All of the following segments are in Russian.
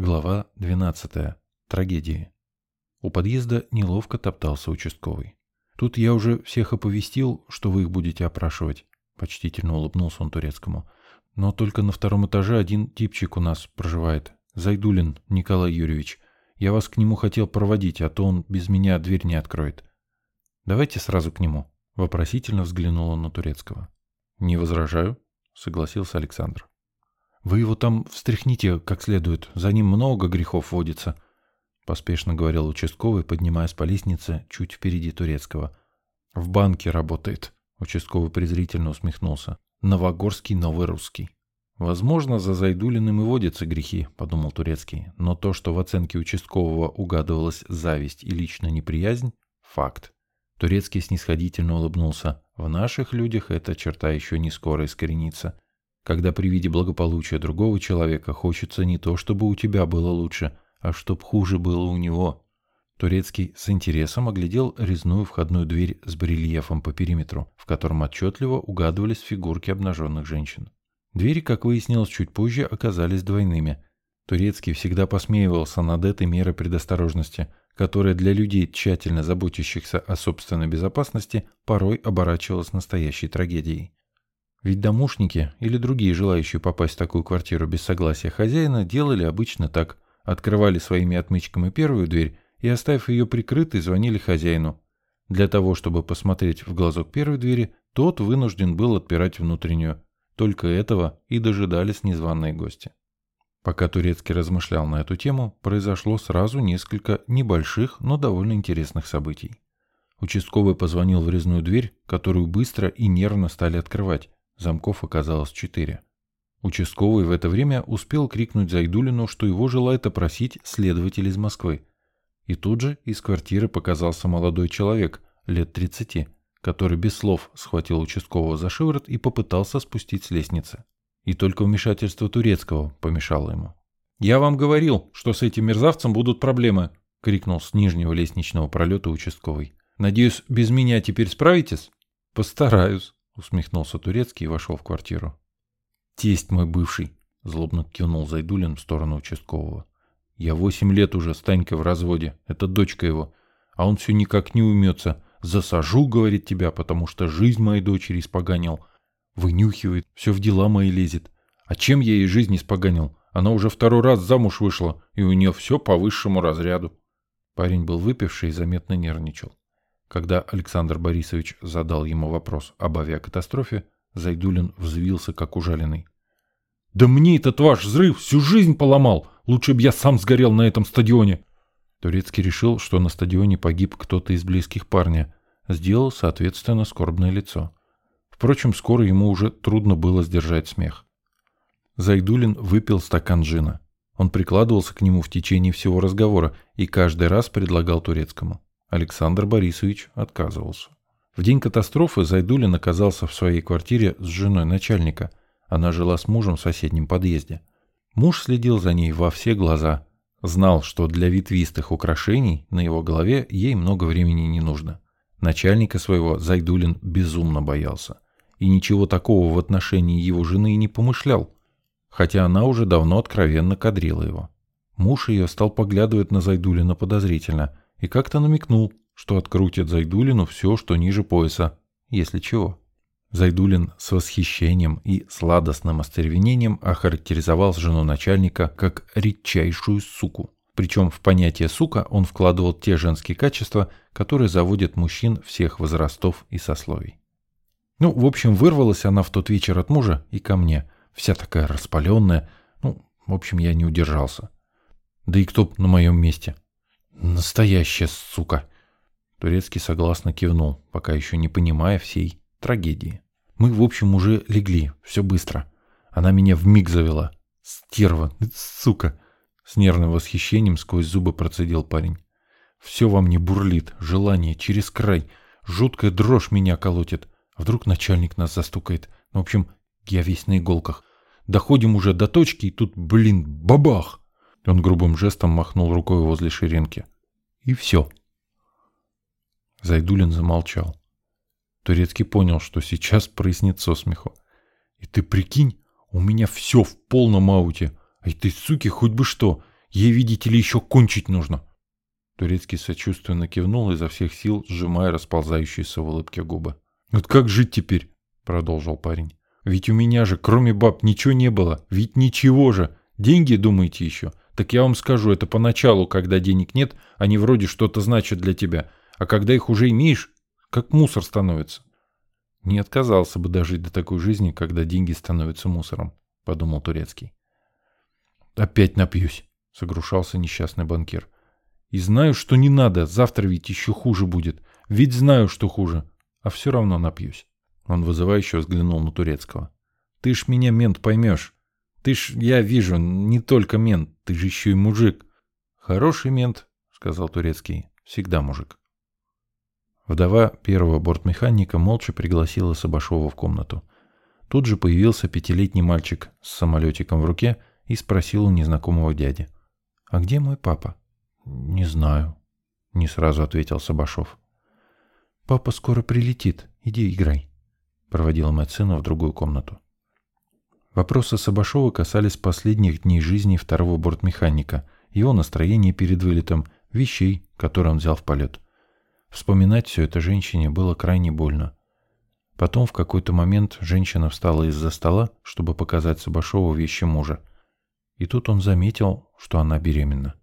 Глава 12. Трагедии. У подъезда неловко топтался участковый. «Тут я уже всех оповестил, что вы их будете опрашивать», — почтительно улыбнулся он турецкому. «Но только на втором этаже один типчик у нас проживает. Зайдулин Николай Юрьевич. Я вас к нему хотел проводить, а то он без меня дверь не откроет. Давайте сразу к нему», — вопросительно взглянул он на турецкого. «Не возражаю», — согласился Александр. «Вы его там встряхните как следует, за ним много грехов водится», — поспешно говорил участковый, поднимаясь по лестнице чуть впереди турецкого. «В банке работает», — участковый презрительно усмехнулся. «Новогорский новый русский». «Возможно, за Зайдулиным и водятся грехи», — подумал Турецкий, но то, что в оценке участкового угадывалась зависть и личная неприязнь — факт. Турецкий снисходительно улыбнулся. «В наших людях эта черта еще не скоро искоренится когда при виде благополучия другого человека хочется не то, чтобы у тебя было лучше, а чтоб хуже было у него. Турецкий с интересом оглядел резную входную дверь с барельефом по периметру, в котором отчетливо угадывались фигурки обнаженных женщин. Двери, как выяснилось чуть позже, оказались двойными. Турецкий всегда посмеивался над этой мерой предосторожности, которая для людей, тщательно заботящихся о собственной безопасности, порой оборачивалась настоящей трагедией. Ведь домушники или другие желающие попасть в такую квартиру без согласия хозяина делали обычно так. Открывали своими отмычками первую дверь и, оставив ее прикрытой, звонили хозяину. Для того, чтобы посмотреть в глазок первой двери, тот вынужден был отпирать внутреннюю. Только этого и дожидались незваные гости. Пока Турецкий размышлял на эту тему, произошло сразу несколько небольших, но довольно интересных событий. Участковый позвонил в резную дверь, которую быстро и нервно стали открывать, Замков оказалось четыре. Участковый в это время успел крикнуть Зайдулину, что его желает опросить следователь из Москвы. И тут же из квартиры показался молодой человек, лет 30, который без слов схватил участкового за шиворот и попытался спустить с лестницы. И только вмешательство турецкого помешало ему. «Я вам говорил, что с этим мерзавцем будут проблемы!» — крикнул с нижнего лестничного пролета участковый. «Надеюсь, без меня теперь справитесь?» «Постараюсь», усмехнулся Турецкий и вошел в квартиру. «Тесть мой бывший», — злобно кивнул Зайдулин в сторону участкового. «Я восемь лет уже с Танькой в разводе, это дочка его, а он все никак не умется. Засажу, говорит тебя, потому что жизнь моей дочери испоганил. Вынюхивает, все в дела мои лезет. А чем я ей жизнь испоганил? Она уже второй раз замуж вышла, и у нее все по высшему разряду». Парень был выпивший и заметно нервничал. Когда Александр Борисович задал ему вопрос об авиакатастрофе, Зайдулин взвился, как ужаленный. «Да мне этот ваш взрыв всю жизнь поломал! Лучше бы я сам сгорел на этом стадионе!» Турецкий решил, что на стадионе погиб кто-то из близких парня. Сделал, соответственно, скорбное лицо. Впрочем, скоро ему уже трудно было сдержать смех. Зайдулин выпил стакан джина. Он прикладывался к нему в течение всего разговора и каждый раз предлагал турецкому. Александр Борисович отказывался. В день катастрофы Зайдулин оказался в своей квартире с женой начальника. Она жила с мужем в соседнем подъезде. Муж следил за ней во все глаза. Знал, что для ветвистых украшений на его голове ей много времени не нужно. Начальника своего Зайдулин безумно боялся. И ничего такого в отношении его жены не помышлял. Хотя она уже давно откровенно кадрила его. Муж ее стал поглядывать на Зайдулина подозрительно – и как-то намекнул, что открутит Зайдулину все, что ниже пояса, если чего. Зайдулин с восхищением и сладостным остервенением охарактеризовал жену начальника как редчайшую суку. Причем в понятие «сука» он вкладывал те женские качества, которые заводят мужчин всех возрастов и сословий. Ну, в общем, вырвалась она в тот вечер от мужа и ко мне, вся такая распаленная. Ну, в общем, я не удержался. Да и кто на моем месте? Настоящая сука. Турецкий согласно кивнул, пока еще не понимая всей трагедии. Мы, в общем, уже легли, все быстро. Она меня в миг завела. Стерва, сука. С нервным восхищением сквозь зубы процедил парень. Все во мне бурлит, желание через край. Жуткая дрожь меня колотит. Вдруг начальник нас застукает. Ну, в общем, я весь на иголках. Доходим уже до точки, и тут, блин, бабах! Он грубым жестом махнул рукой возле ширинки. И все. Зайдулин замолчал. Турецкий понял, что сейчас прояснит со смеху. И ты прикинь, у меня все в полном ауте. А этой суки хоть бы что. Ей, видите ли, еще кончить нужно. Турецкий сочувственно кивнул изо всех сил, сжимая расползающиеся в улыбке губы. «Вот как жить теперь?» — продолжил парень. «Ведь у меня же, кроме баб, ничего не было. Ведь ничего же. Деньги, думаете, еще? Так я вам скажу, это поначалу, когда денег нет, они вроде что-то значат для тебя. А когда их уже имеешь, как мусор становится». «Не отказался бы дожить до такой жизни, когда деньги становятся мусором», — подумал Турецкий. «Опять напьюсь», — согрушался несчастный банкир. И знаю, что не надо, завтра ведь еще хуже будет. Ведь знаю, что хуже, а все равно напьюсь. Он вызывающе взглянул на Турецкого. Ты ж меня, мент, поймешь. Ты ж, я вижу, не только мент, ты же еще и мужик. Хороший мент, сказал Турецкий, всегда мужик. Вдова первого бортмеханика молча пригласила Сабашова в комнату. Тут же появился пятилетний мальчик с самолетиком в руке и спросил у незнакомого дяди. «А где мой папа?» «Не знаю», — не сразу ответил Сабашов. «Папа скоро прилетит. Иди играй», — проводила мать сына в другую комнату. Вопросы Сабашова касались последних дней жизни второго бортмеханика, его настроения перед вылетом, вещей, которые он взял в полет. Вспоминать все это женщине было крайне больно. Потом в какой-то момент женщина встала из-за стола, чтобы показать Сабашову вещи мужа. И тут он заметил, что она беременна.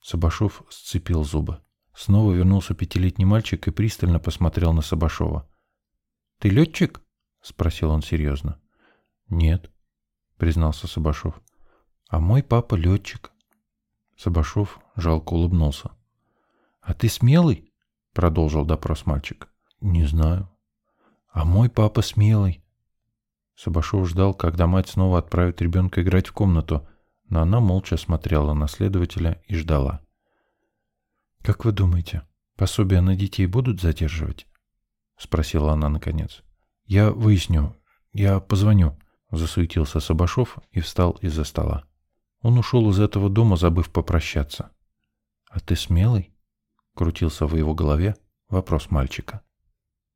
Сабашов сцепил зубы. Снова вернулся пятилетний мальчик и пристально посмотрел на Сабашова. «Ты летчик?» — спросил он серьезно. «Нет», — признался Сабашов. «А мой папа летчик». Сабашов жалко улыбнулся. «А ты смелый?» — продолжил допрос мальчик. «Не знаю». «А мой папа смелый». Сабашов ждал, когда мать снова отправит ребенка играть в комнату, но она молча смотрела на следователя и ждала. «Как вы думаете, пособия на детей будут задерживать?» — спросила она наконец. «Я выясню. Я позвоню», — засуетился Сабашов и встал из-за стола. Он ушел из этого дома, забыв попрощаться. «А ты смелый?» — крутился в его голове вопрос мальчика.